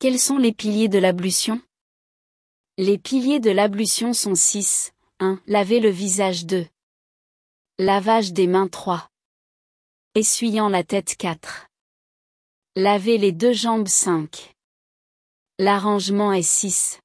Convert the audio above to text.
Quels sont les piliers de l'ablution? Les piliers de l'ablution sont 6. 1. Laver le visage 2. Lavage des mains 3. Essuyant la tête 4. Laver les deux jambes 5. L'arrangement est 6.